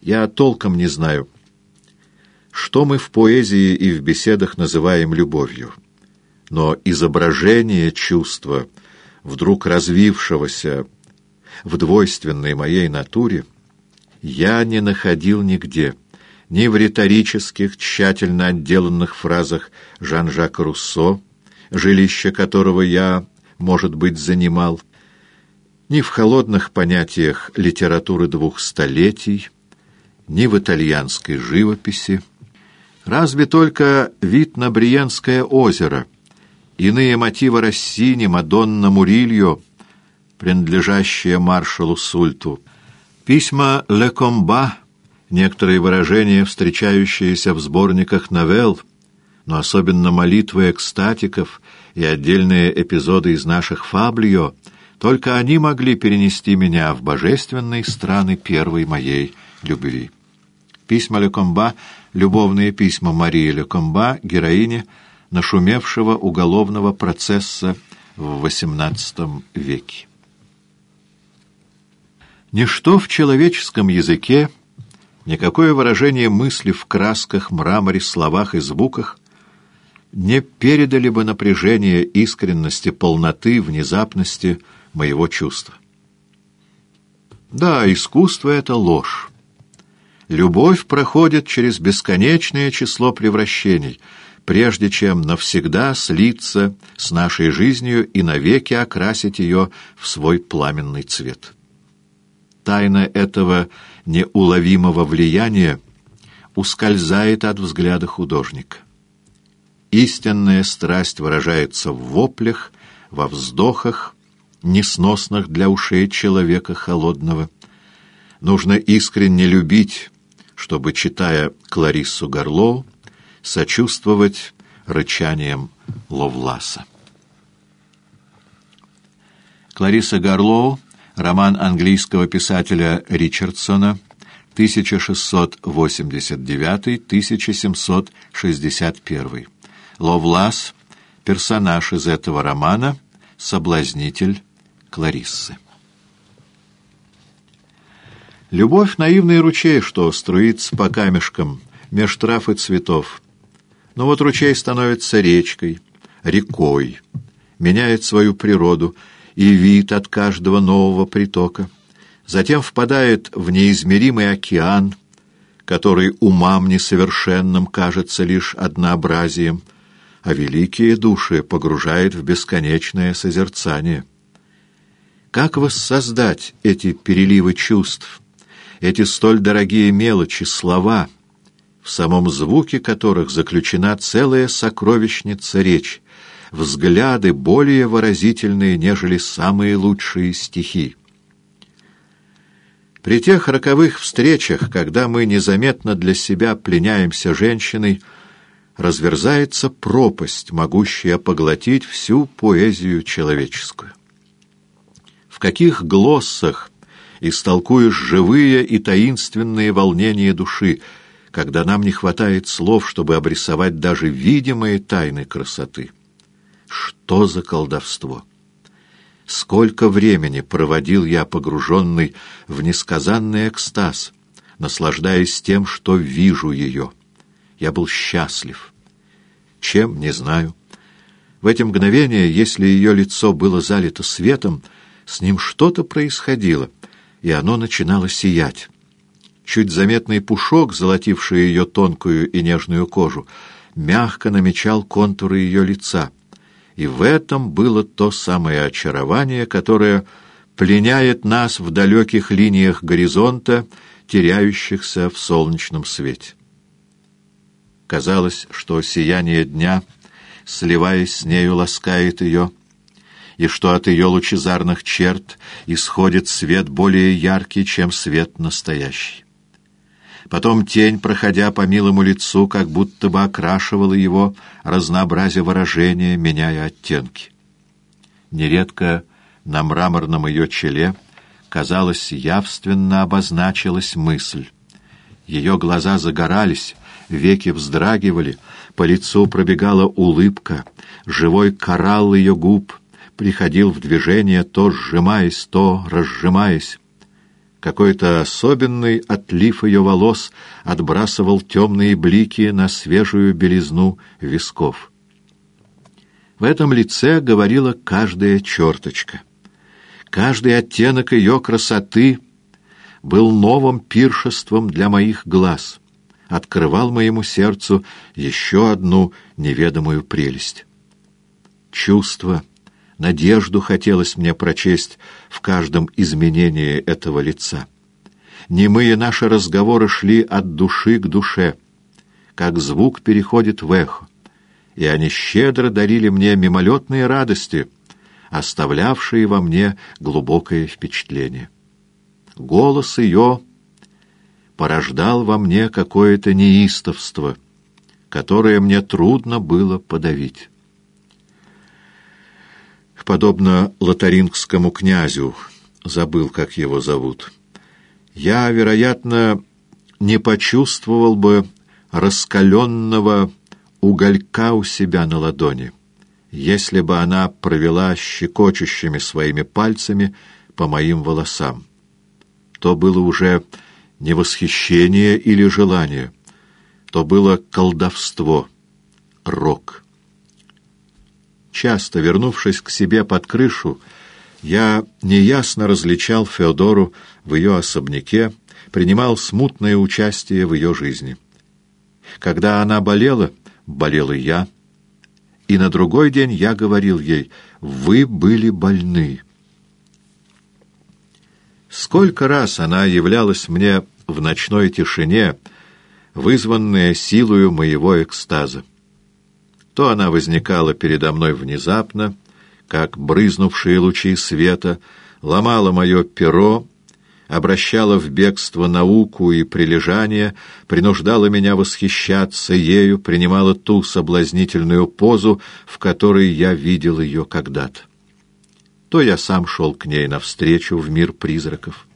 Я толком не знаю, что мы в поэзии и в беседах называем любовью. Но изображение чувства, вдруг развившегося в двойственной моей натуре, я не находил нигде, ни в риторических, тщательно отделанных фразах Жан-Жака Руссо, жилище которого я, может быть, занимал, ни в холодных понятиях литературы двух столетий, ни в итальянской живописи. Разве только вид на Бриенское озеро, иные мотивы Россини, Мадонна Мурильо, принадлежащие маршалу Сульту, письма Ле Комба, некоторые выражения, встречающиеся в сборниках новелл, но особенно молитвы экстатиков и отдельные эпизоды из наших фаблио, только они могли перенести меня в божественные страны первой моей любви. Письма Лекомба — любовные письма Марии Лекомба, героине нашумевшего уголовного процесса в XVIII веке. Ничто в человеческом языке, никакое выражение мысли в красках, мраморе, словах и звуках не передали бы напряжение искренности, полноты, внезапности моего чувства. Да, искусство — это ложь. Любовь проходит через бесконечное число превращений, прежде чем навсегда слиться с нашей жизнью и навеки окрасить ее в свой пламенный цвет. Тайна этого неуловимого влияния ускользает от взгляда художника. Истинная страсть выражается в воплях, во вздохах, несносных для ушей человека холодного. Нужно искренне любить, чтобы, читая Клариссу Горлоу, сочувствовать рычанием Ловласа. Клариса Горлоу, роман английского писателя Ричардсона, 1689-1761. Ловлас — персонаж из этого романа, соблазнитель Клариссы. Любовь — наивный ручей, что струится по камешкам, меж трав и цветов. Но вот ручей становится речкой, рекой, меняет свою природу и вид от каждого нового притока. Затем впадает в неизмеримый океан, который умам несовершенным кажется лишь однообразием, а великие души погружает в бесконечное созерцание. Как воссоздать эти переливы чувств, эти столь дорогие мелочи, слова, в самом звуке которых заключена целая сокровищница речь, взгляды более выразительные, нежели самые лучшие стихи. При тех роковых встречах, когда мы незаметно для себя пленяемся женщиной, разверзается пропасть, могущая поглотить всю поэзию человеческую. В каких глоссах истолкуешь живые и таинственные волнения души, когда нам не хватает слов, чтобы обрисовать даже видимые тайны красоты. Что за колдовство! Сколько времени проводил я погруженный в несказанный экстаз, наслаждаясь тем, что вижу ее. Я был счастлив. Чем, не знаю. В эти мгновения, если ее лицо было залито светом, с ним что-то происходило — и оно начинало сиять. Чуть заметный пушок, золотивший ее тонкую и нежную кожу, мягко намечал контуры ее лица. И в этом было то самое очарование, которое пленяет нас в далеких линиях горизонта, теряющихся в солнечном свете. Казалось, что сияние дня, сливаясь с нею, ласкает ее, и что от ее лучезарных черт исходит свет более яркий, чем свет настоящий. Потом тень, проходя по милому лицу, как будто бы окрашивала его, разнообразие выражения, меняя оттенки. Нередко на мраморном ее челе, казалось, явственно обозначилась мысль. Ее глаза загорались, веки вздрагивали, по лицу пробегала улыбка, живой коралл ее губ приходил в движение, то сжимаясь, то разжимаясь. Какой-то особенный отлив ее волос отбрасывал темные блики на свежую белизну висков. В этом лице говорила каждая черточка. Каждый оттенок ее красоты был новым пиршеством для моих глаз, открывал моему сердцу еще одну неведомую прелесть. Чувство, надежду хотелось мне прочесть в каждом изменении этого лица. Немые наши разговоры шли от души к душе, как звук переходит в эхо и они щедро дарили мне мимолетные радости, оставлявшие во мне глубокое впечатление. Голос ее порождал во мне какое-то неистовство, которое мне трудно было подавить. Подобно лотарингскому князю, забыл, как его зовут, я, вероятно, не почувствовал бы раскаленного уголька у себя на ладони, если бы она провела щекочущими своими пальцами по моим волосам. То было уже не восхищение или желание, то было колдовство, рок. Часто, вернувшись к себе под крышу, я неясно различал Феодору в ее особняке, принимал смутное участие в ее жизни. Когда она болела, болел и я. И на другой день я говорил ей, «Вы были больны». Сколько раз она являлась мне в ночной тишине, вызванная силою моего экстаза. То она возникала передо мной внезапно, как брызнувшие лучи света, ломала мое перо обращала в бегство науку и прилежание, принуждала меня восхищаться ею, принимала ту соблазнительную позу, в которой я видел ее когда-то. То я сам шел к ней навстречу в мир призраков.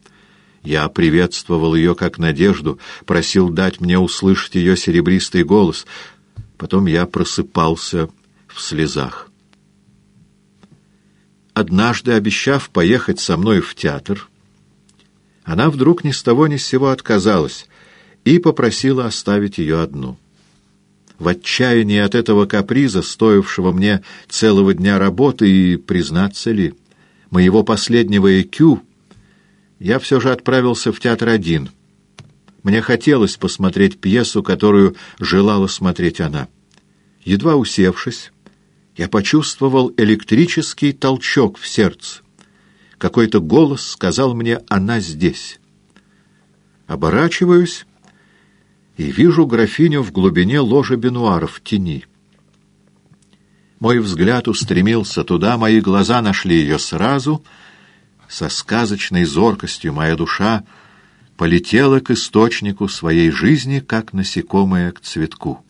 Я приветствовал ее как надежду, просил дать мне услышать ее серебристый голос. Потом я просыпался в слезах. Однажды, обещав поехать со мной в театр, она вдруг ни с того ни с сего отказалась и попросила оставить ее одну. В отчаянии от этого каприза, стоившего мне целого дня работы и, признаться ли, моего последнего ЭКЮ, я все же отправился в театр один. Мне хотелось посмотреть пьесу, которую желала смотреть она. Едва усевшись, я почувствовал электрический толчок в сердце. Какой-то голос сказал мне «она здесь». Оборачиваюсь и вижу графиню в глубине ложа Бенуара в тени. Мой взгляд устремился туда, мои глаза нашли ее сразу. Со сказочной зоркостью моя душа полетела к источнику своей жизни, как насекомое к цветку.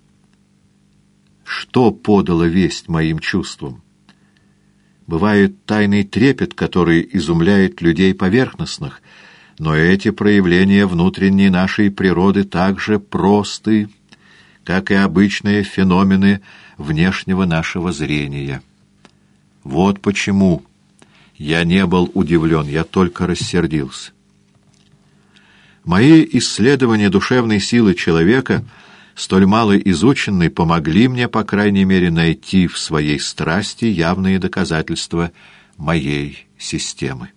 Что подало весть моим чувствам? Бывает тайный трепет, который изумляет людей поверхностных, но эти проявления внутренней нашей природы также просты, как и обычные феномены внешнего нашего зрения. Вот почему я не был удивлен, я только рассердился. Мои исследования душевной силы человека — столь мало изученный, помогли мне, по крайней мере, найти в своей страсти явные доказательства моей системы.